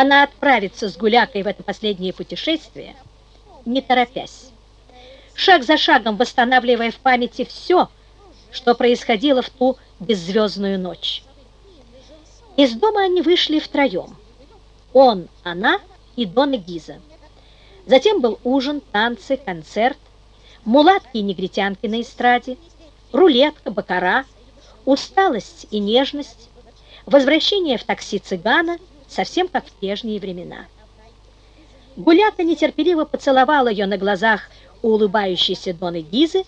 она отправится с Гулякой в это последнее путешествие, не торопясь, шаг за шагом восстанавливая в памяти все, что происходило в ту беззвездную ночь. Из дома они вышли втроем. Он, она и Дона Гиза. Затем был ужин, танцы, концерт, мулатки и негритянки на эстраде, рулетка, бакара, усталость и нежность, возвращение в такси цыгана, совсем как в прежние времена. Гуляка нетерпеливо поцеловала ее на глазах у улыбающейся Доны Гизы,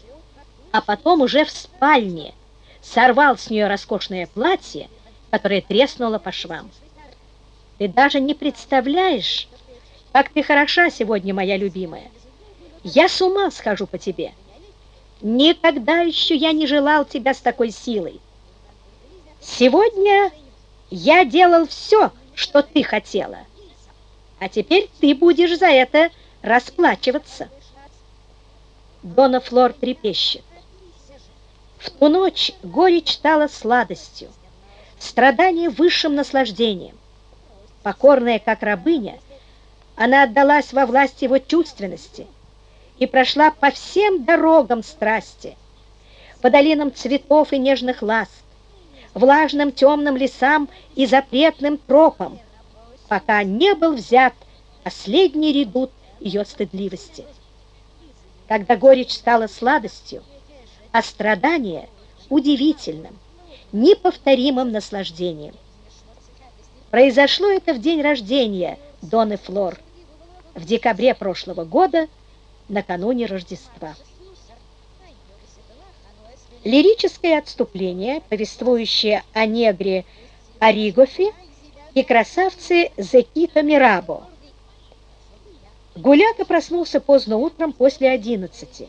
а потом уже в спальне сорвал с нее роскошное платье, которое треснуло по швам. «Ты даже не представляешь, как ты хороша сегодня, моя любимая! Я с ума схожу по тебе!» Никогда еще я не желал тебя с такой силой. Сегодня я делал все, что ты хотела, а теперь ты будешь за это расплачиваться. Дона Флор трепещет. В ту ночь горечь стала сладостью, страдание высшим наслаждением. Покорная, как рабыня, она отдалась во власть его чувственности – и прошла по всем дорогам страсти, по долинам цветов и нежных ласк, влажным темным лесам и запретным тропам, пока не был взят последний редут ее стыдливости. Когда горечь стала сладостью, а страдание удивительным, неповторимым наслаждением. Произошло это в день рождения Доны Флор в декабре прошлого года – накануне Рождества. Лирическое отступление, повествующее о негре Оригофе и красавце Зекито Мирабо. Гуляка проснулся поздно утром после одиннадцати,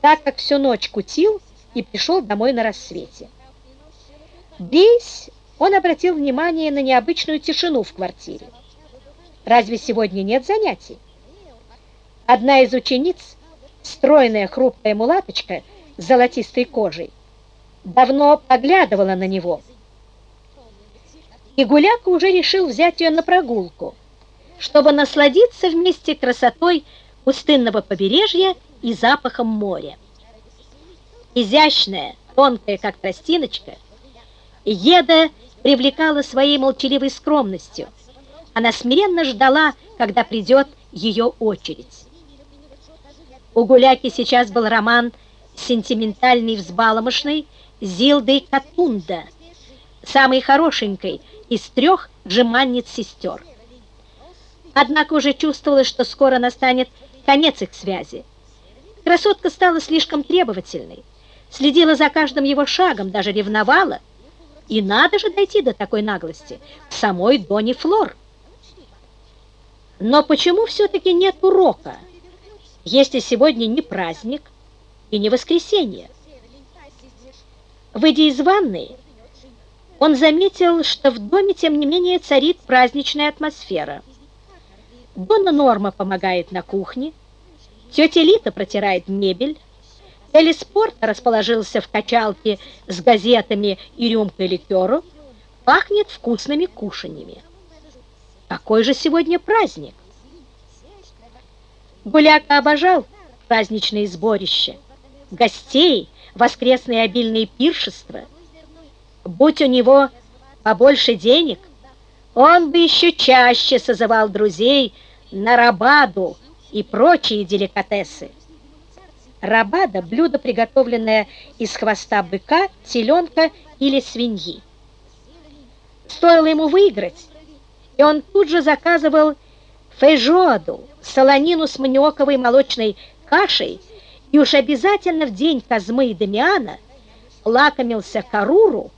так как всю ночь кутил и пришел домой на рассвете. Здесь он обратил внимание на необычную тишину в квартире. Разве сегодня нет занятий? Одна из учениц, стройная хрупкая мулаточка золотистой кожей, давно поглядывала на него. И Гуляка уже решил взять ее на прогулку, чтобы насладиться вместе красотой пустынного побережья и запахом моря. Изящная, тонкая, как тростиночка, Еда привлекала своей молчаливой скромностью. Она смиренно ждала, когда придет ее очередь. У Гуляки сейчас был роман сентиментальный взбаломошный Зилдой Катунда, самой хорошенькой из трех джеманниц-сестер. Однако уже чувствовалось, что скоро настанет конец их связи. Красотка стала слишком требовательной, следила за каждым его шагом, даже ревновала. И надо же дойти до такой наглости к самой Доне Флор. Но почему все-таки нет урока? если сегодня не праздник и не воскресенье. Выйдя из ванной, он заметил, что в доме, тем не менее, царит праздничная атмосфера. Дона Норма помогает на кухне, тетя Лита протирает мебель, Телеспорт расположился в качалке с газетами и рюмкой ликеру, пахнет вкусными кушаньями. Какой же сегодня праздник? Гуляка обожал праздничные сборища, гостей, воскресные обильные пиршества. Будь у него побольше денег, он бы еще чаще созывал друзей на рабаду и прочие деликатесы. Рабада – блюдо, приготовленное из хвоста быка, теленка или свиньи. Стоило ему выиграть, и он тут же заказывал фейжоду, солонину с маниоковой молочной кашей и уж обязательно в день Козмы и Дамиана лакомился каруру,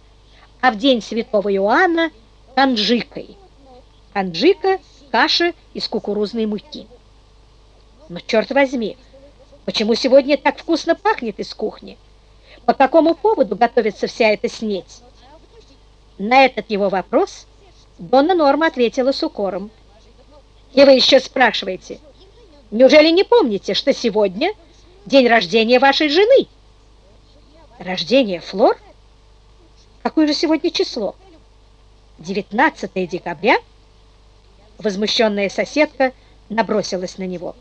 а в день святого Иоанна – канджикой. Канджика – каша из кукурузной муки. Но черт возьми, почему сегодня так вкусно пахнет из кухни? По какому поводу готовится вся эта снеть? На этот его вопрос Донна Норма ответила с укором. И вы еще спрашиваете, неужели не помните, что сегодня день рождения вашей жены? Рождение Флор? Какое же сегодня число? 19 декабря? Возмущенная соседка набросилась на него.